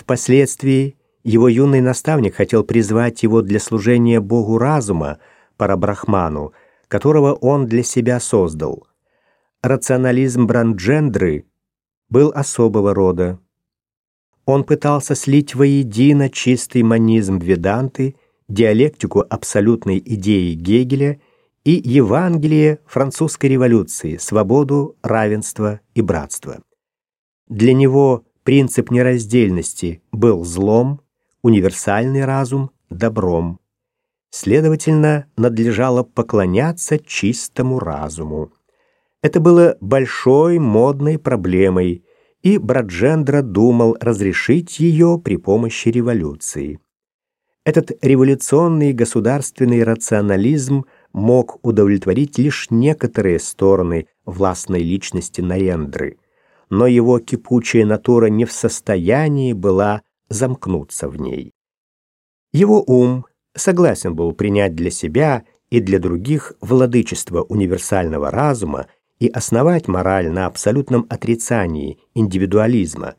Впоследствии его юный наставник хотел призвать его для служения Богу разума, Парабрахману, которого он для себя создал. Рационализм Бранджендры был особого рода. Он пытался слить воедино чистый манизм Веданты, диалектику абсолютной идеи Гегеля и Евангелие французской революции, свободу, равенство и братство. Для него принцип нераздельности был злом, универсальный разум — добром. Следовательно, надлежало поклоняться чистому разуму. Это было большой модной проблемой, и Браджендра думал разрешить ее при помощи революции. Этот революционный государственный рационализм мог удовлетворить лишь некоторые стороны властной личности Нарендры, но его кипучая натура не в состоянии была замкнуться в ней. Его ум согласен был принять для себя и для других владычество универсального разума и основать мораль на абсолютном отрицании индивидуализма,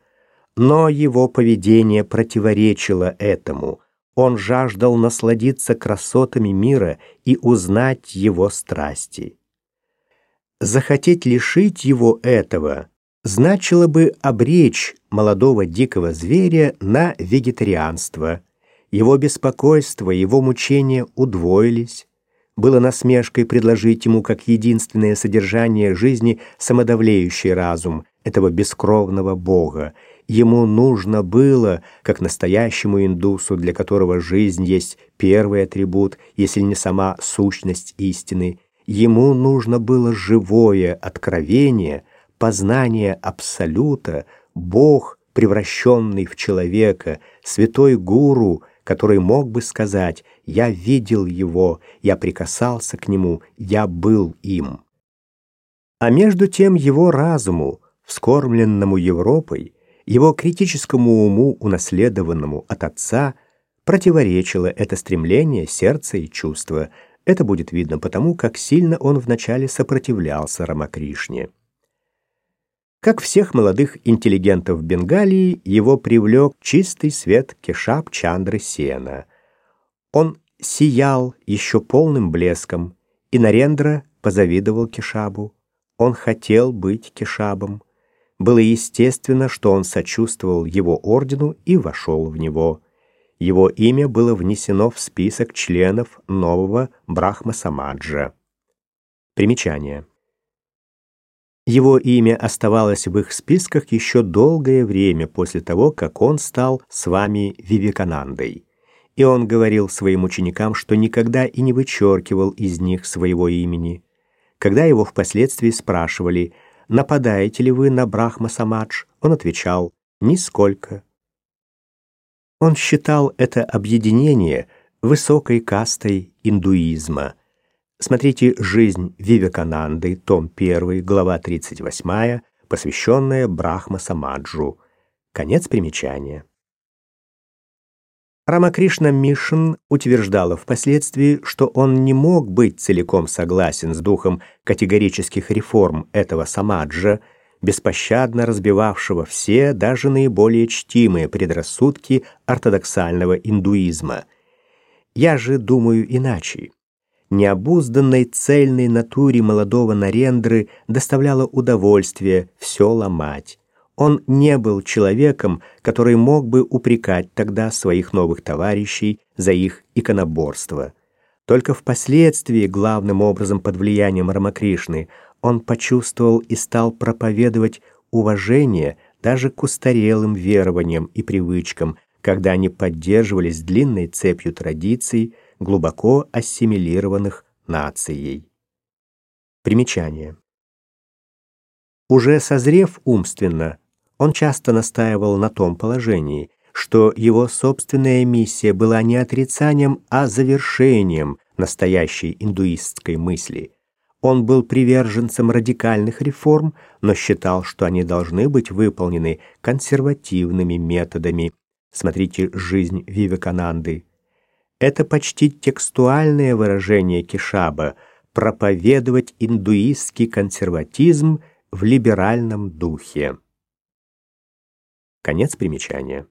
но его поведение противоречило этому. Он жаждал насладиться красотами мира и узнать его страсти. Захотеть лишить его этого значило бы обречь молодого дикого зверя на вегетарианство. Его беспокойство, его мучения удвоились. Было насмешкой предложить ему как единственное содержание жизни самодавлеющий разум этого бескровного бога. Ему нужно было, как настоящему индусу, для которого жизнь есть первый атрибут, если не сама сущность истины, ему нужно было живое откровение, познание абсолюта, Бог, превращенный в человека, святой гуру, который мог бы сказать «Я видел его, я прикасался к нему, я был им». А между тем его разуму, вскормленному Европой, его критическому уму, унаследованному от отца, противоречило это стремление сердца и чувства. Это будет видно потому, как сильно он вначале сопротивлялся Рамакришне. Как всех молодых интеллигентов Бенгалии, его привлек чистый свет Кешап Чандры Сена. Он сиял еще полным блеском, и Нарендра позавидовал Кешабу. Он хотел быть Кешабом. Было естественно, что он сочувствовал его ордену и вошел в него. Его имя было внесено в список членов нового Брахма-Самаджа. Примечание. Его имя оставалось в их списках еще долгое время после того, как он стал с вами Вивеканандой. И он говорил своим ученикам, что никогда и не вычеркивал из них своего имени. Когда его впоследствии спрашивали, нападаете ли вы на Брахма-Самадж, он отвечал «нисколько». Он считал это объединение высокой кастой индуизма – Смотрите «Жизнь Вивекананды», том 1, глава 38, посвященная Брахма Самаджу. Конец примечания. Рамакришна Мишин утверждала впоследствии, что он не мог быть целиком согласен с духом категорических реформ этого Самаджа, беспощадно разбивавшего все, даже наиболее чтимые предрассудки ортодоксального индуизма. Я же думаю иначе необузданной цельной натуре молодого Нарендры доставляло удовольствие все ломать. Он не был человеком, который мог бы упрекать тогда своих новых товарищей за их иконоборство. Только впоследствии, главным образом под влиянием Рамакришны, он почувствовал и стал проповедовать уважение даже к устарелым верованиям и привычкам, когда они поддерживались длинной цепью традиций, глубоко ассимилированных нацией. Примечание. Уже созрев умственно, он часто настаивал на том положении, что его собственная миссия была не отрицанием, а завершением настоящей индуистской мысли. Он был приверженцем радикальных реформ, но считал, что они должны быть выполнены консервативными методами. Смотрите «Жизнь Вивекананды», это почти текстуальное выражение Кишаба проповедовать индуистский консерватизм в либеральном духе. Конец примечания.